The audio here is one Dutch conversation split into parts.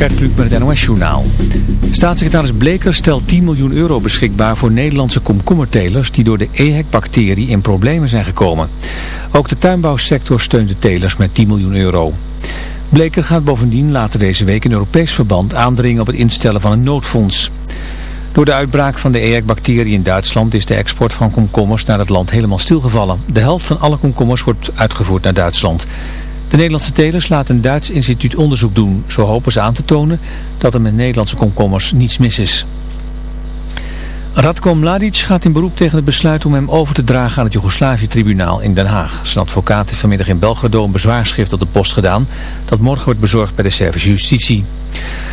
Gert Kluk met het NOS-journaal. Staatssecretaris Bleker stelt 10 miljoen euro beschikbaar voor Nederlandse komkommertelers die door de EHEC-bacterie in problemen zijn gekomen. Ook de tuinbouwsector steunt de telers met 10 miljoen euro. Bleker gaat bovendien later deze week in Europees verband aandringen op het instellen van een noodfonds. Door de uitbraak van de EHEC-bacterie in Duitsland is de export van komkommers naar het land helemaal stilgevallen. De helft van alle komkommers wordt uitgevoerd naar Duitsland. De Nederlandse telers laten een Duits instituut onderzoek doen. Zo hopen ze aan te tonen dat er met Nederlandse komkommers niets mis is. Radko Mladic gaat in beroep tegen het besluit om hem over te dragen aan het Joegoslavië-tribunaal in Den Haag. Zijn advocaat heeft vanmiddag in Belgrado een bezwaarschrift op de post gedaan dat morgen wordt bezorgd bij de Servische justitie.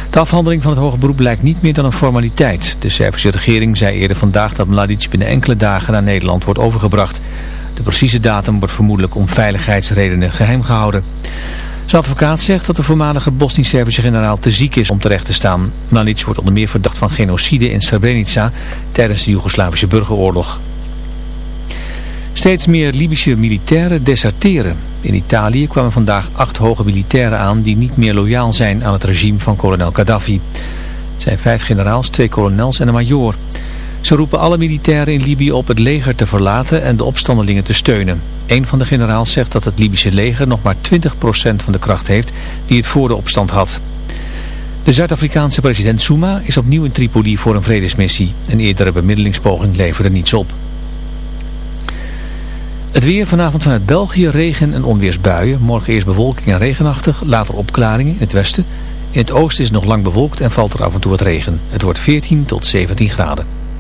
De afhandeling van het hoge beroep lijkt niet meer dan een formaliteit. De Servische regering zei eerder vandaag dat Mladic binnen enkele dagen naar Nederland wordt overgebracht. De precieze datum wordt vermoedelijk om veiligheidsredenen geheim gehouden. Zijn advocaat zegt dat de voormalige Bosnisch-Servische generaal te ziek is om terecht te staan. Mladic wordt onder meer verdacht van genocide in Srebrenica tijdens de Joegoslavische burgeroorlog. Steeds meer Libische militairen deserteren. In Italië kwamen vandaag acht hoge militairen aan die niet meer loyaal zijn aan het regime van kolonel Gaddafi. Het zijn vijf generaals, twee kolonels en een majoor. Ze roepen alle militairen in Libië op het leger te verlaten en de opstandelingen te steunen. Een van de generaals zegt dat het Libische leger nog maar 20% van de kracht heeft die het voor de opstand had. De Zuid-Afrikaanse president Zuma is opnieuw in Tripoli voor een vredesmissie. Een eerdere bemiddelingspoging leverde niets op. Het weer vanavond vanuit België regen en onweersbuien. Morgen eerst bewolking en regenachtig, later opklaringen in het westen. In het oosten is nog lang bewolkt en valt er af en toe wat regen. Het wordt 14 tot 17 graden.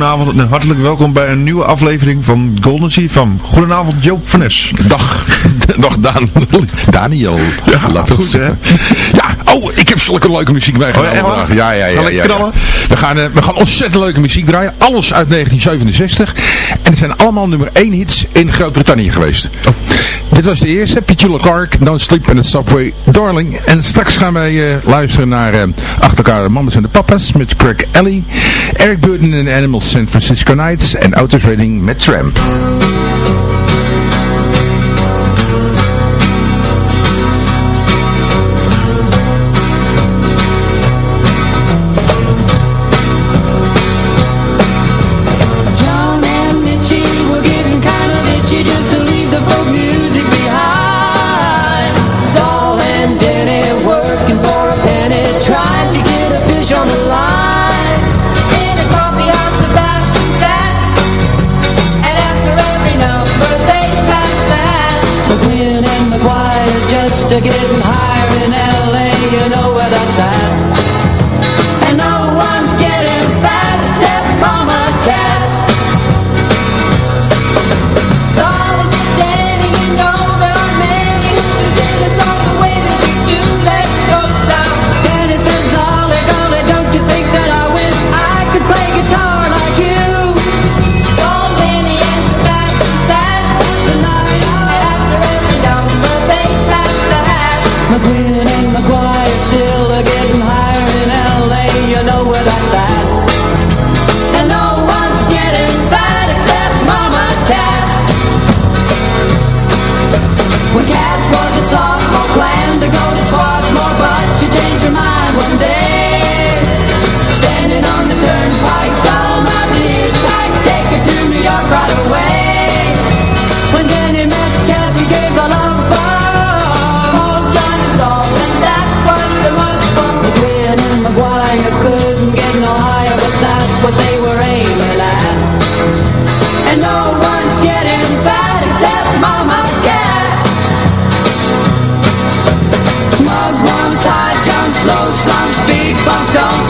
goedenavond en hartelijk welkom bij een nieuwe aflevering van Golden Sea van. Goedenavond Joop van Dag, dag Dan, Daniel. Ja, goed hè? Ja, oh, ik heb zulke leuke muziek meegenomen. Oh, ja, ja, ja, ja. We, gaan, eh, we gaan ontzettend leuke muziek draaien. Alles uit 1967. En het zijn allemaal nummer 1 hits in Groot-Brittannië geweest. Oh. Dit was de eerste, Petula Clark, Don't Sleep in the Subway, Darling. En straks gaan wij eh, luisteren naar uh, Achter elkaar de Mamas en de Papas met Craig Ellie, Eric Burton en Animals San Francisco Nights en Autotrading met Tramp.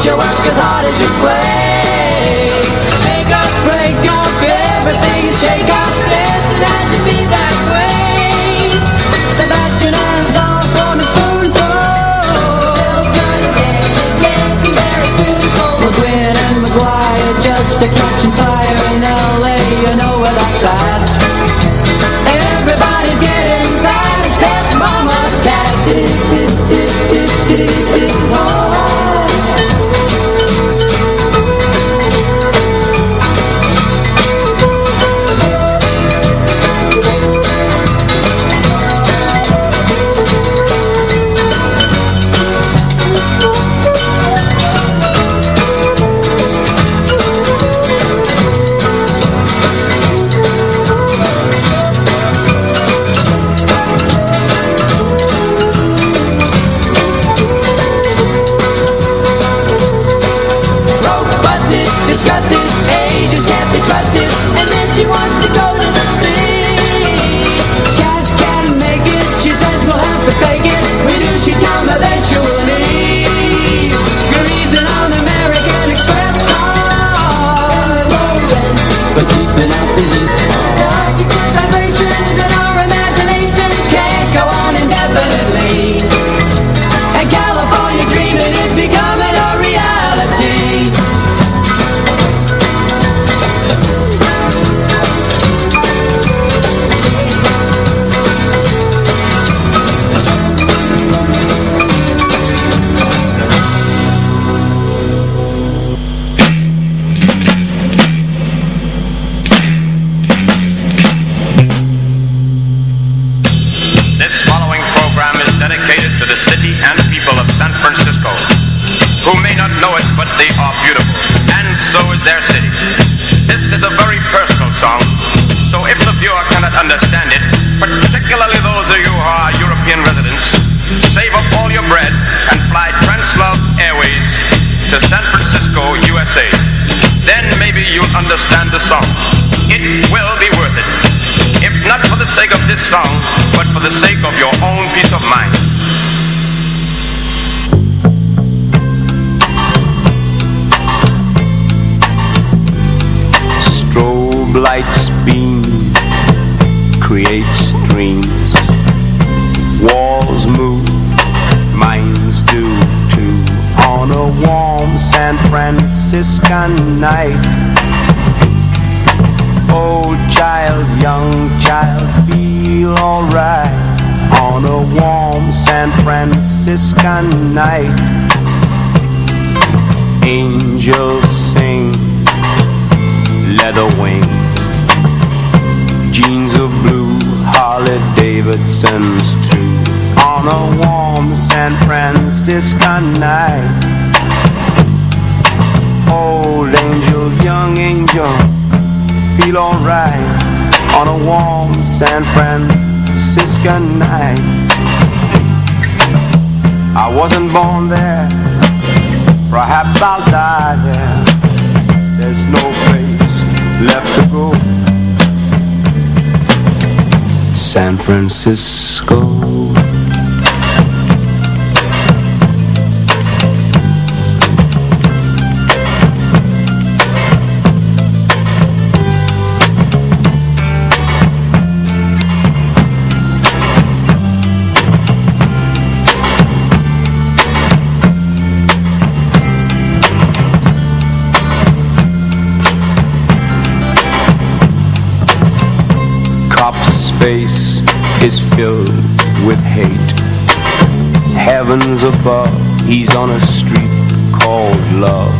your work as hard as you play. Make up, break up, everything shake up. To be that way. Sebastian and McGuire just a fire in L.A. You know where that's at. Everybody's getting fat except Mama Oh. Francisco. Face is filled with hate. Heavens above, he's on a street called love.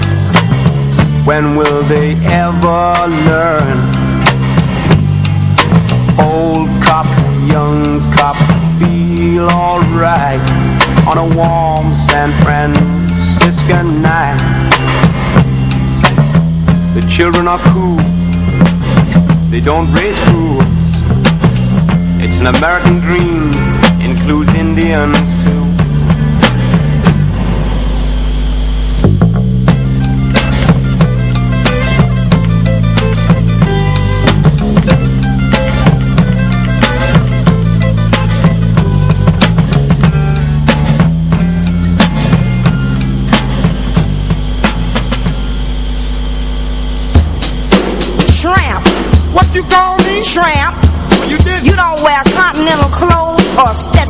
When will they ever learn? Old cop, young cop, feel alright on a warm San Francisco night. The children are cool, they don't raise fool it's an American dream, includes Indians too.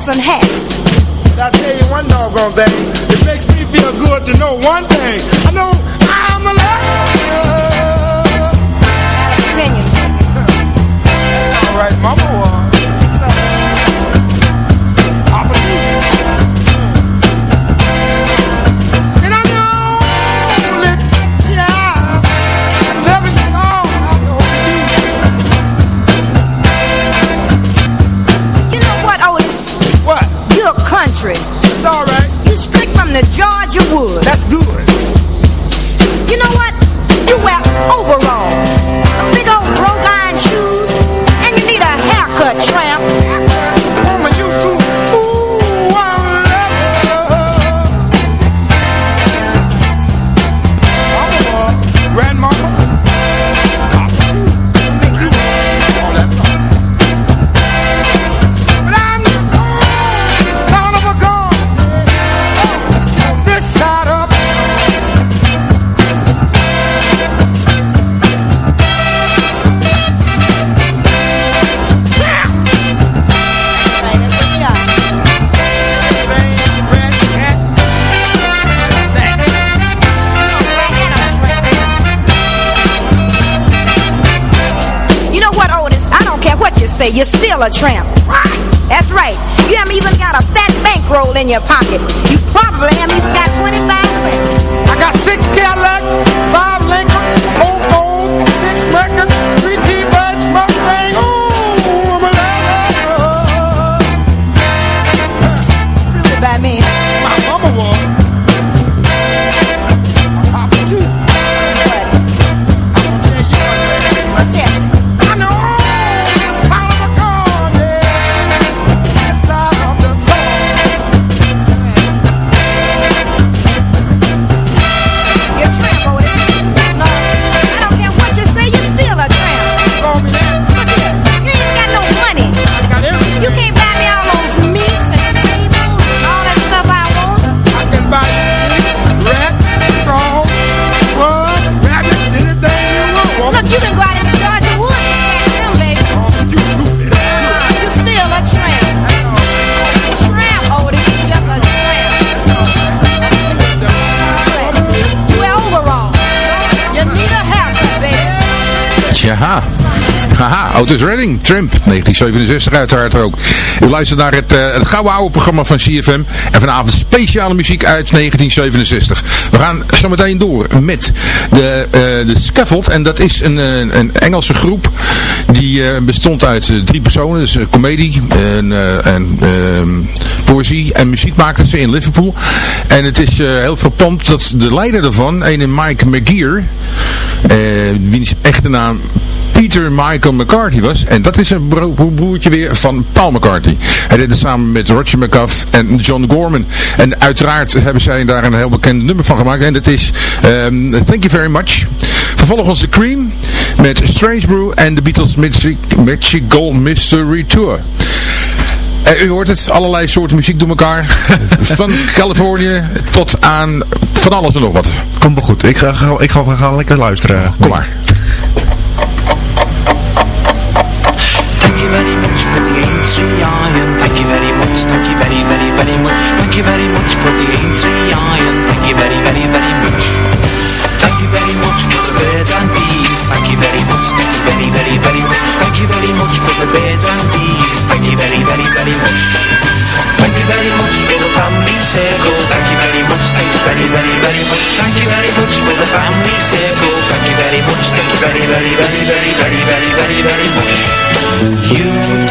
hats on hats. I tell you one doggone thing, it makes me feel good to know one thing. I know I'm alive. dollar tramp. That's right. You haven't even got a fat bankroll in your pocket. Haha, Otis Redding, Tramp, 1967 uiteraard ook. U luistert naar het, eh, het gouden oude programma van CFM. En vanavond speciale muziek uit 1967. We gaan zo meteen door met de, eh, de Scaffold. En dat is een, een, een Engelse groep die eh, bestond uit eh, drie personen. Dus eh, comedie en, eh, ehm, poëzie en muziek maakten ze in Liverpool. En het is eh, heel frappant dat de leider daarvan, een Mike McGear, eh wiens echte naam Peter Michael McCarthy was. En dat is een bro- broertje weer van Paul McCartney. Hij deed het samen met Roger McGuff en John Gorman. En uiteraard hebben zij daar een heel bekend nummer van gemaakt. En dat is ehm, Thank You Very Much. Vervolgens The Cream met Strange Brew en de Beatles Magic, Magical Mystery Tour. Eh, u hoort het, allerlei soorten muziek door elkaar. Van Californië tot aan van alles en nog wat. Komt wel goed. Ik ga, ga- ik ga, gaan lekker luisteren. Kom maar. Thank you very, very, very much. Thank you very much for the A3 iron. Thank you very, very, very much. Thank you very much for the bird and bees. Thank you very much. Thank you very, very, very much. Thank you very much for the bird and bees. Thank you very, very, very much. Thank you very much for the family circle. Thank you very much. Thank you very, very, very much. Thank you very much for the family circle. Thank you very much. Thank you very, very, very, very, very, very, very, very much. You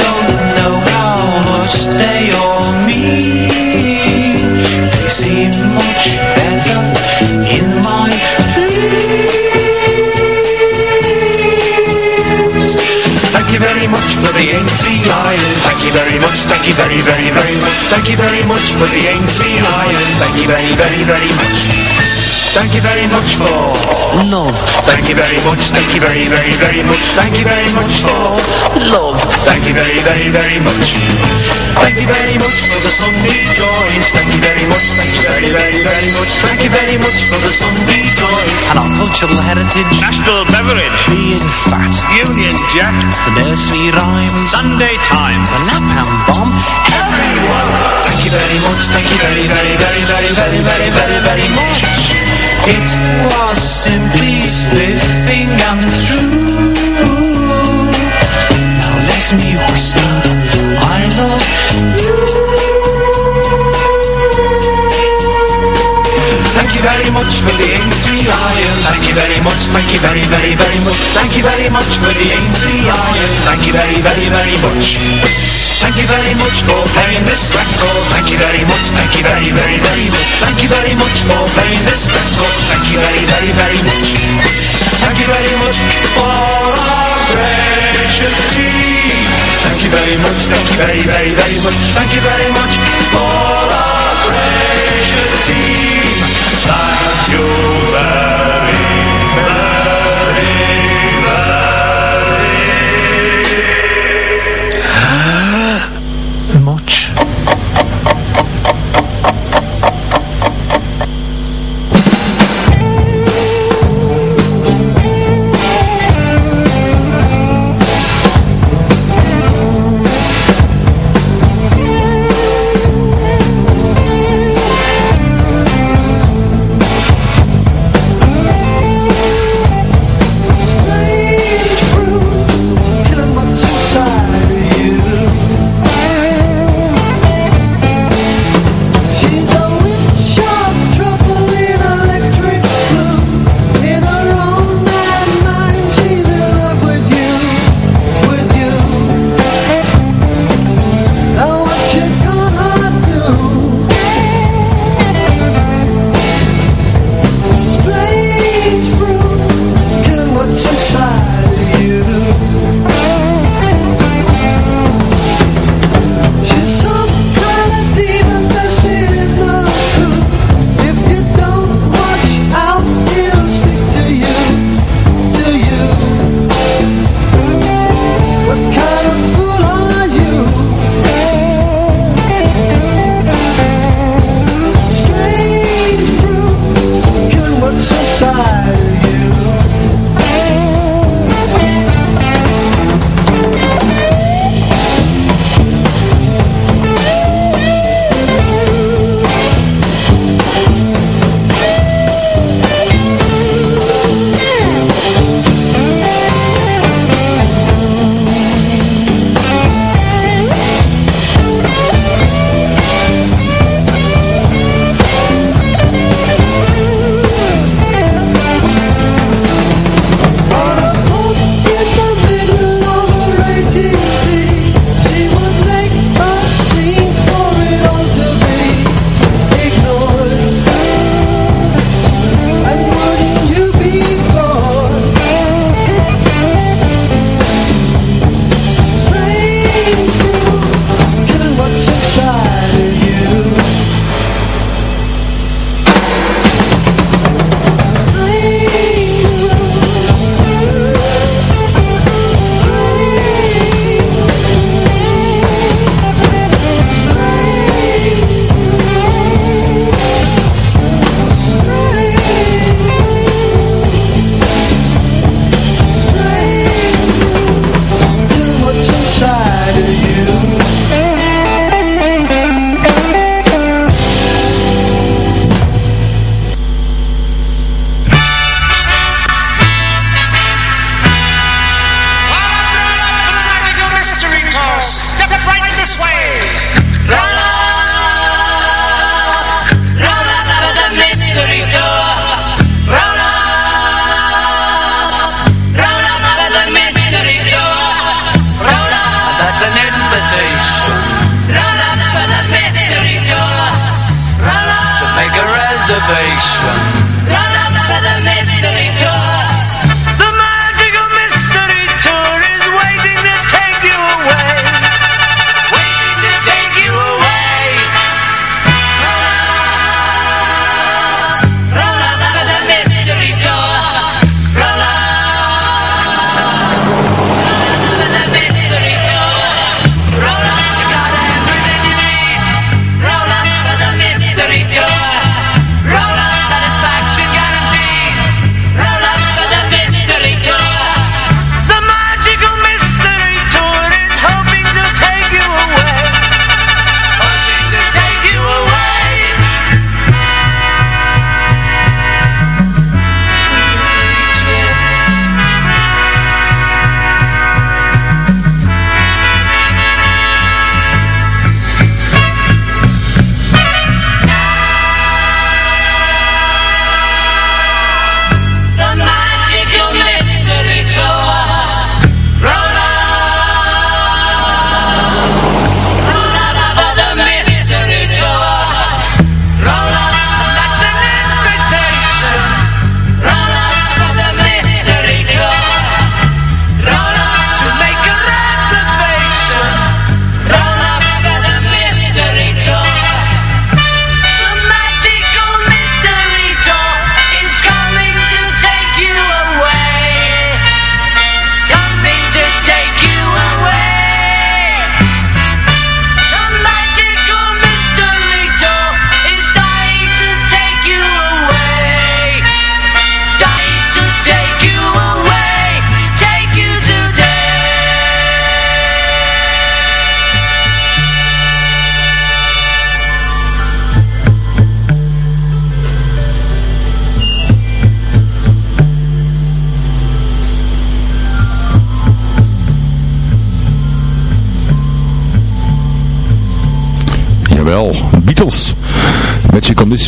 you very, very, very much. Thank you very much for the Aintree Iron. Thank you very, very, very much. Thank you very much for love. Thank you very much. Thank you very, very, very much. Thank you very much for love. Thank you very, very, very much. Thank you very much for the Sunday joys. Thank you very much. Thank you very, very, very much. Thank you very much for the Sunday joys and our cultural heritage. National beverage. Being fat. Union Jack. The nursery rhymes. Sunday Times. The napalm bomb. Everyone. Thank you very much. Thank you very, very, very, very, very, very, very, very much. It was simply spiffing and true. Now let me whisper, I love you. Thank you very much for the Aintree Iron. Thank you very much, thank you very, very, very much. Thank you very much for the Aintree Iron. Thank you very, very, very much. Thank you very much for playing this record. Thank you very much, thank you very, very, very much. Thank you very much for playing this record. Thank you very, very, very much. Thank you very much for our precious tea. Thank you very much, thank you very, very, very much. Thank you very much for our precious team. You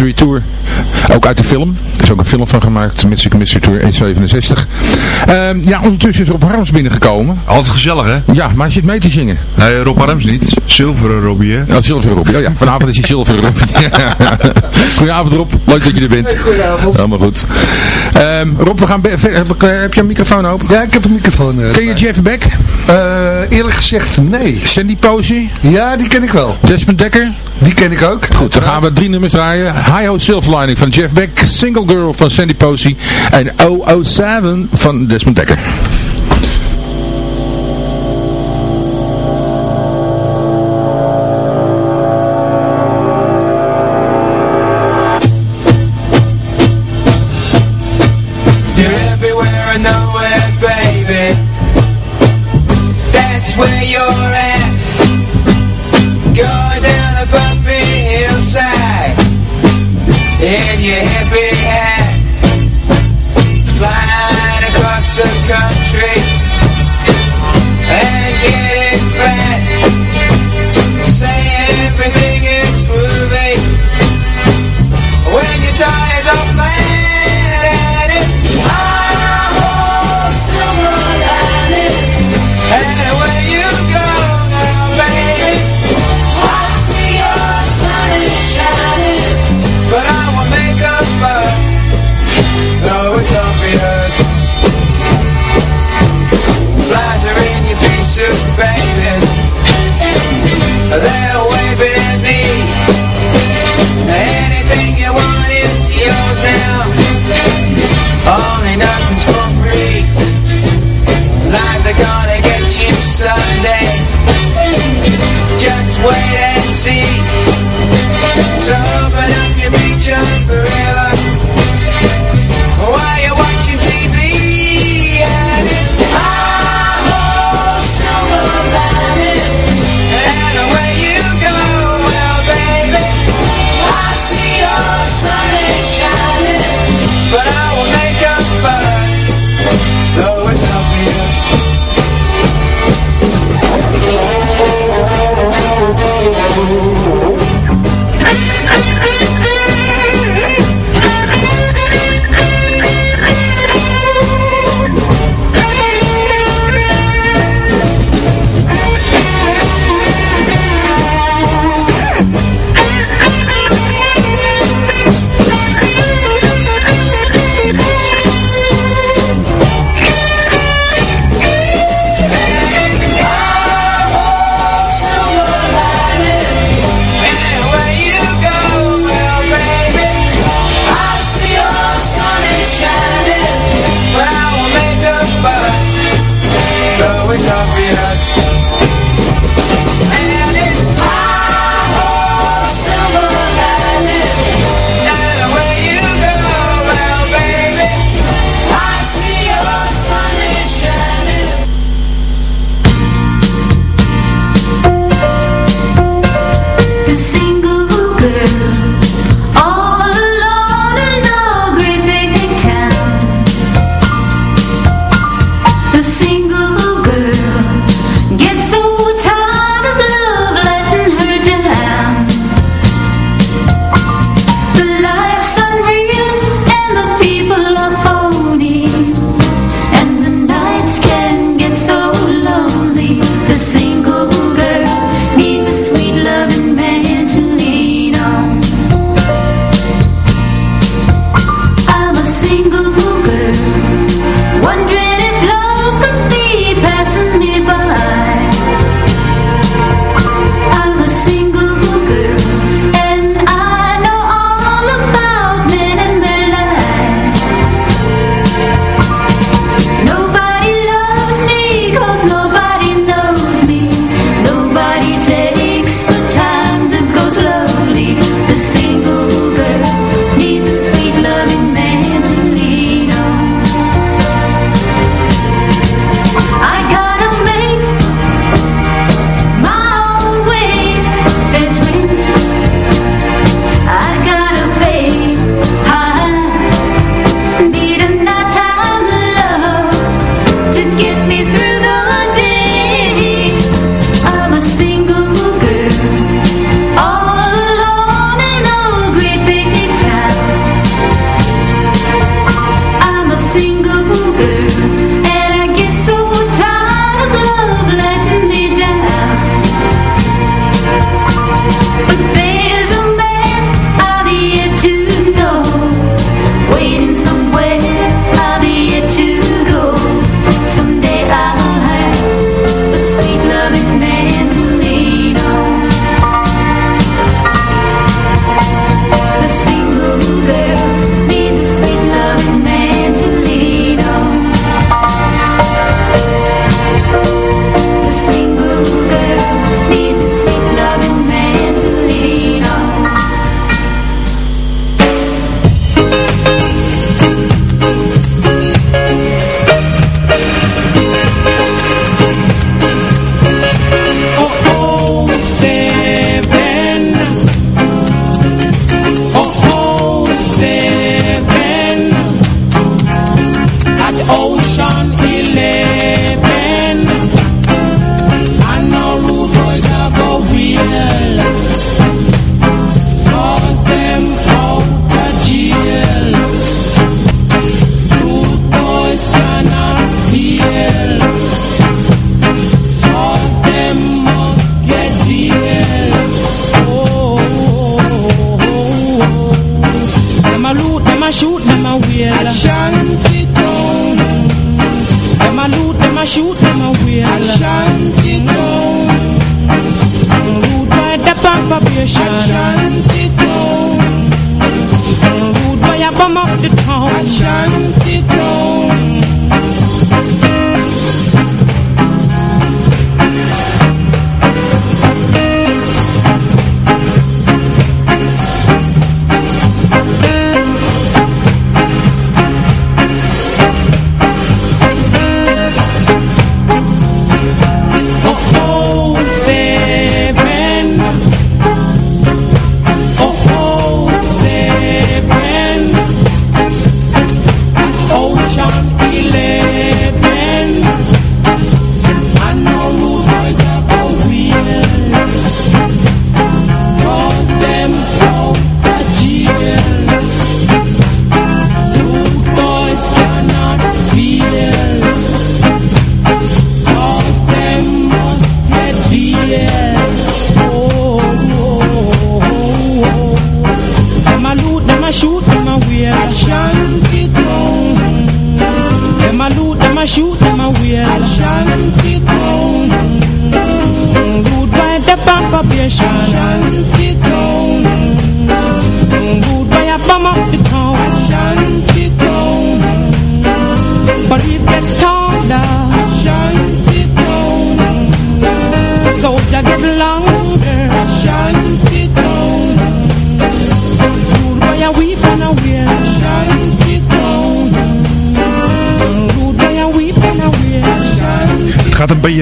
Mystery Tour. Ook uit de film. Is ook een film van gemaakt, Magical Mystery Tour 167. Ehm ja, ondertussen is Rob Harms binnengekomen. Altijd gezellig, hè? Ja, maar hij zit mee te zingen. Nee, Rob Harms niet. Zilveren Robbie, hè? Oh, Zilveren Rob. Oh ja, vanavond is hij Zilveren Rob. Goedenavond Rob, leuk dat je er bent. Goedenavond. Helemaal goed. Ehm, Rob, we gaan heb, eh, heb je een microfoon open? Ja, ik heb een microfoon. eh, Ken je. Jeff Beck? Eh, eerlijk gezegd, nee. Sandy Posey? Ja, die ken ik wel. Desmond Dekker? Die ken ik ook. Goed, dan gaan we drie nummers draaien. High Ho Silver Lining van Jeff Beck, Single Girl van Sandy Posey en 007 van Desmond Dekker.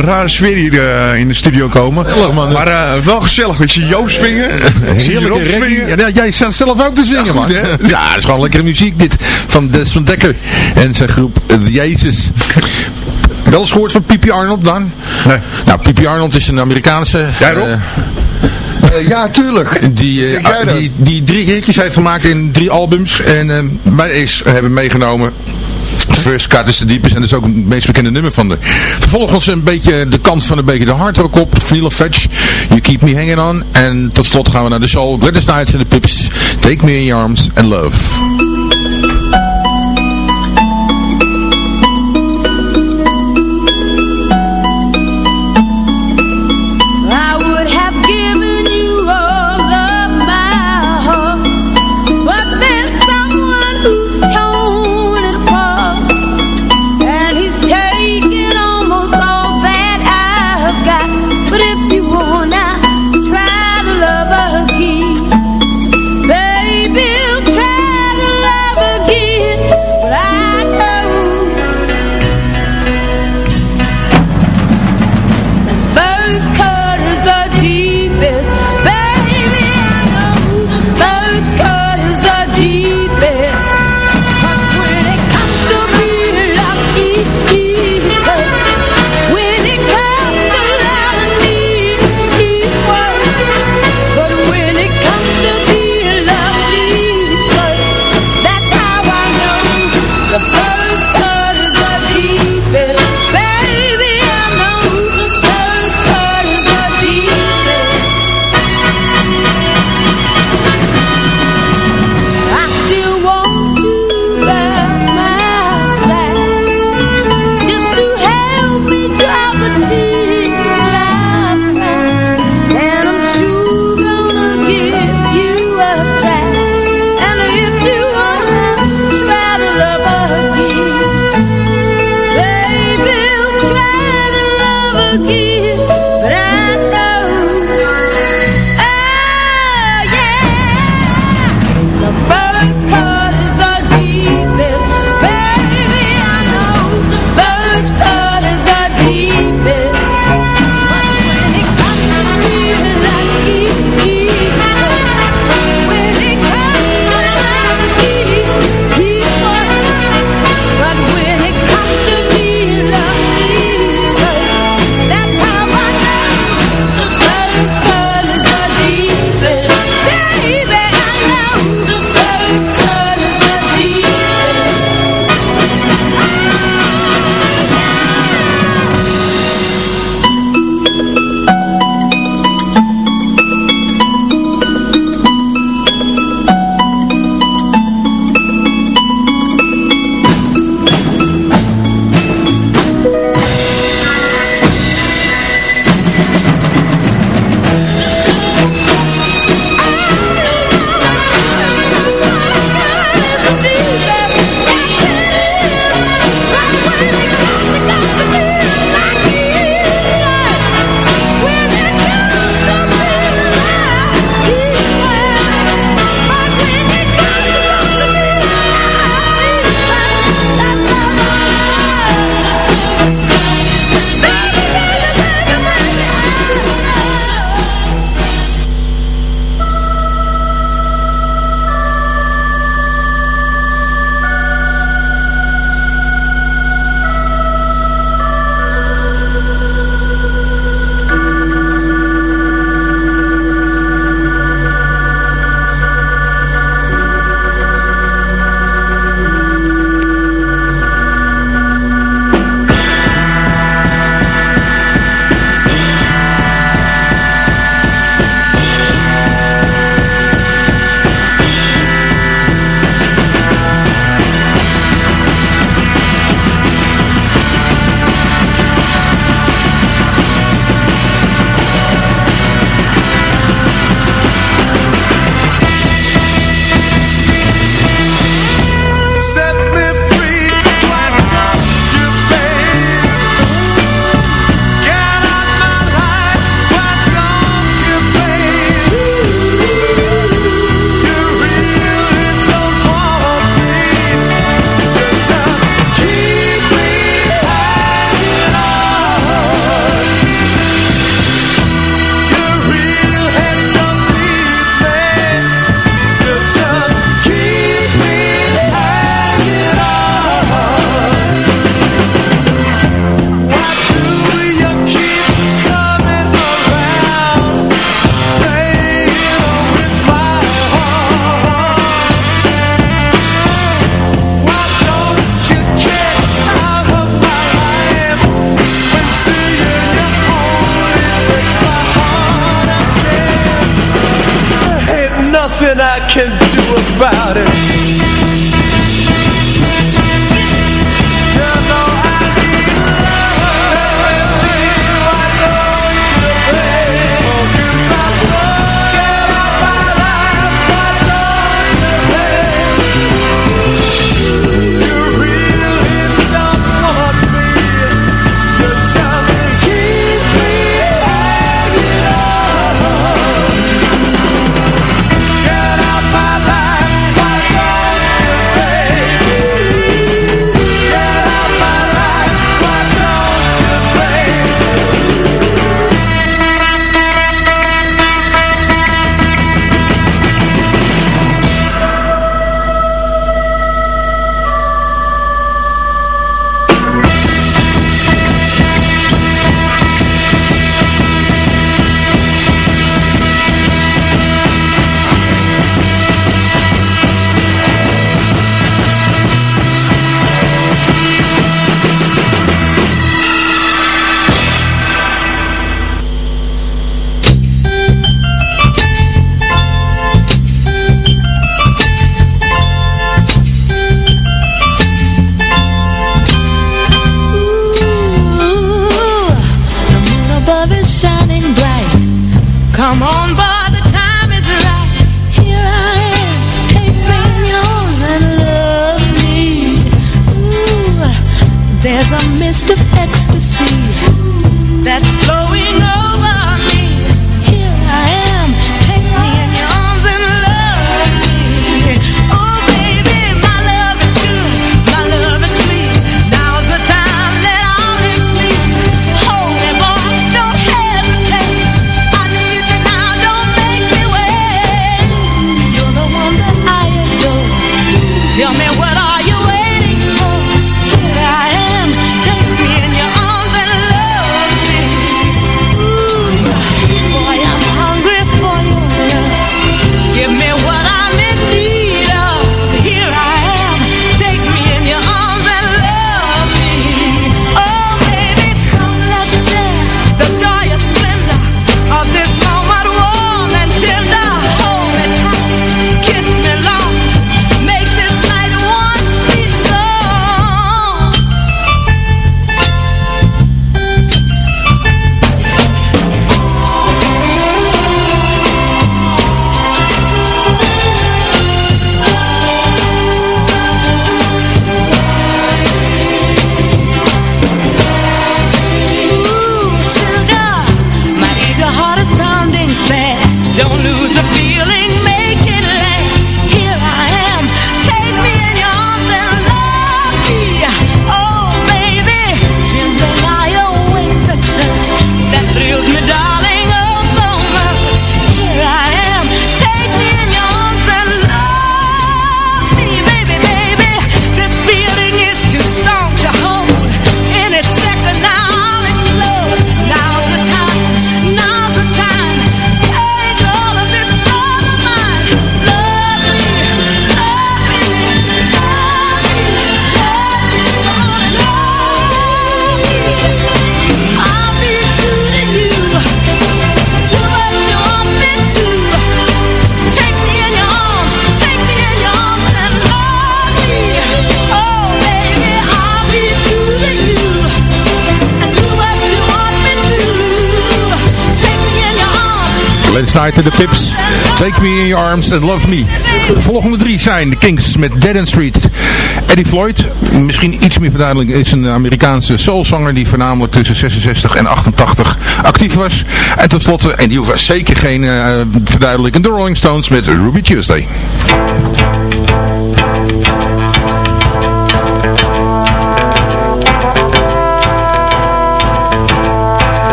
Rare sfeer hier eh, in de studio komen. Maar eh, wel gezellig. Ik zie Joop swingen. Ik zie Rob Heerlijke swingen. reggae. Ja, jij staat zelf ook te zingen, Ja, goed, man. hè? Ja, het is gewoon lekkere muziek dit. Van Des van Dekker en zijn groep The Jezus. Wel eens gehoord van Pipi Arnold dan? Nee. Nou, Pipi Arnold is een Amerikaanse... Jij, Rob? eh, Eh, ja, tuurlijk. die, eh, dat? die, die drie hitjes heeft gemaakt in drie albums. En eh, wij is, hebben meegenomen. First Cut is the Deepest. En dat is ook het meest bekende nummer van de. Vervolgens een beetje de kant van een beetje de hard rock op. Feel of Fetch. You Keep Me Hanging On. En tot slot gaan we naar de soul. Gladys Knights en de Pips. Take Me in Your Arms and Love. Don't lose the To the Pips, Take Me In Your Arms and Love Me. De volgende drie zijn de Kings met Dead and Street. Eddie Floyd, misschien iets meer verduidelijk, is een Amerikaanse soulzanger die voornamelijk tussen 66 en 88 actief was. En tot slotte, en die was zeker geen eh, uh, verduidelijking, de Rolling Stones met Ruby Tuesday.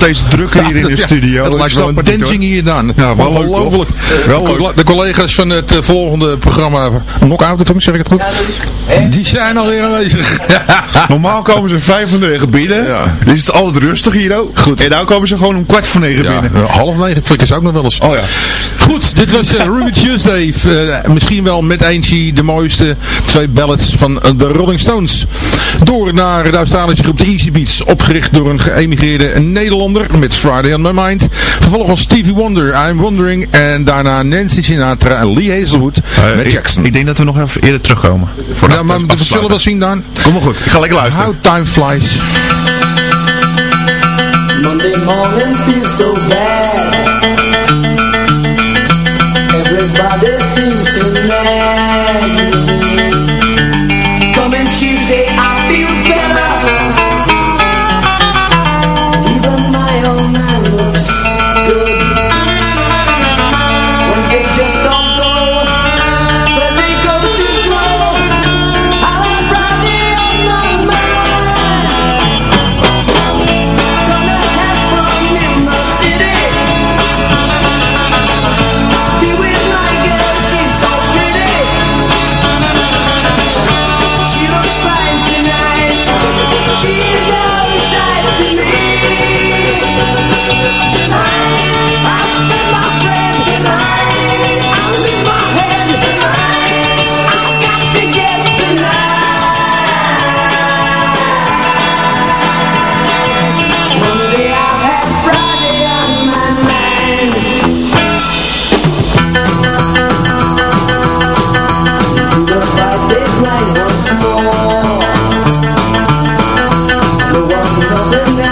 Steeds drukker hier in de Ja, studio. Het lijkt wel een dancing hier dan. Ja, wel leuk, Ongelooflijk. toch? Wel De, leuk. de collega's van het eh, volgende programma Knockout, of zeg ik het goed? Die zijn alweer aanwezig. Normaal komen ze vijf van negen binnen. Ja. Dan is het altijd rustig hier ook. Goed. En nou komen ze gewoon om kwart voor negen Ja, binnen. half negen flikken ze ook nog wel eens. Oh ja. Goed, dit was eh, Ruby Tuesday. Eh, misschien wel met eentje de mooiste twee ballads van de Rolling Stones. Door naar de Australische groep de Easy Beats. Opgericht door een geëmigreerde Nederlander met Friday on My Mind. Vervolgens Stevie Wonder, I'm Wondering. En daarna Nancy Sinatra en Lee Hazelwood Eh, met ik- Jackson. Ik, denk dat we nog even eerder terugkomen. Ja, maar we zullen wel zien dan. Kom maar goed, ik ga lekker luisteren. How time flies. Monday morning feels so bad.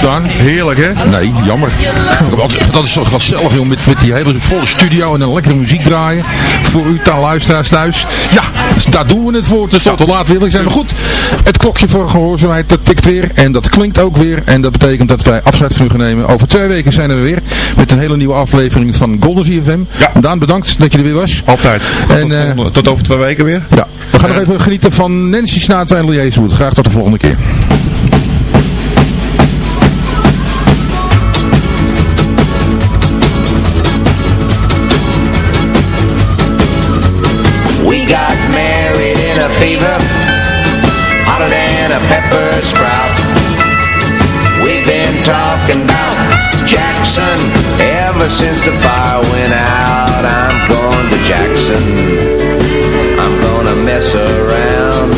dan. Heerlijk, hè? Nee, jammer. Dat is toch gezellig, joh. Met, met die hele volle studio en een lekkere muziek draaien. Voor u taalluisteraars thuis. Ja, daar doen we het voor. Dus tot laat wil ik zijn. er goed, het klokje voor gehoorzaamheid, dat tikt weer. En dat klinkt ook weer. En dat betekent dat wij afscheid van u nemen. Over twee weken zijn we weer. Met een hele nieuwe aflevering van Golden ZFM. Daan, bedankt dat je er weer was. Altijd. En, tot, eh, tot over twee weken weer. Ja. We gaan nog even genieten van Nancy Snater en Lee Graag tot de volgende keer. We got married in a fever Hotter than a pepper sprout. We've been talking about Jackson Ever since the fire went out. I'm going to Jackson. I'm gonna mess around.